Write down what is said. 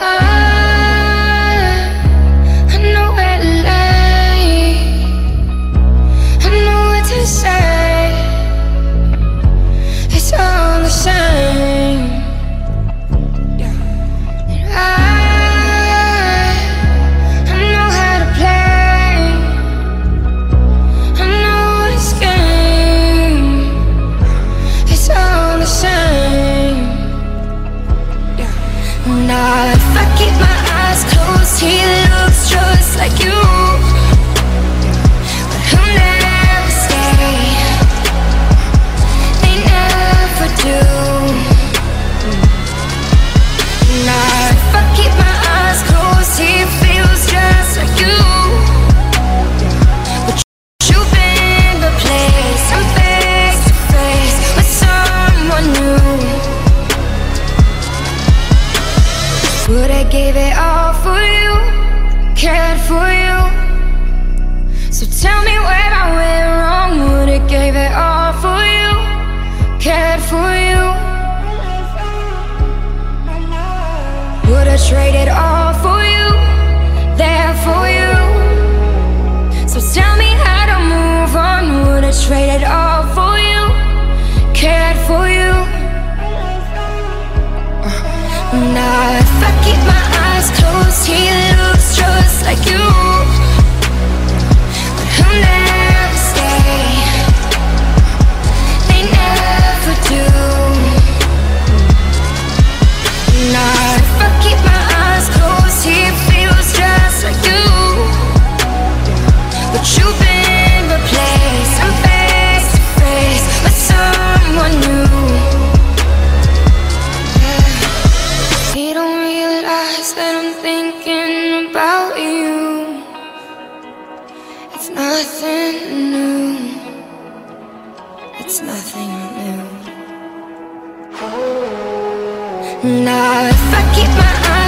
Ah. Would I give it all for you? Cared for you? It's nothing new. Now, if I keep my eyes.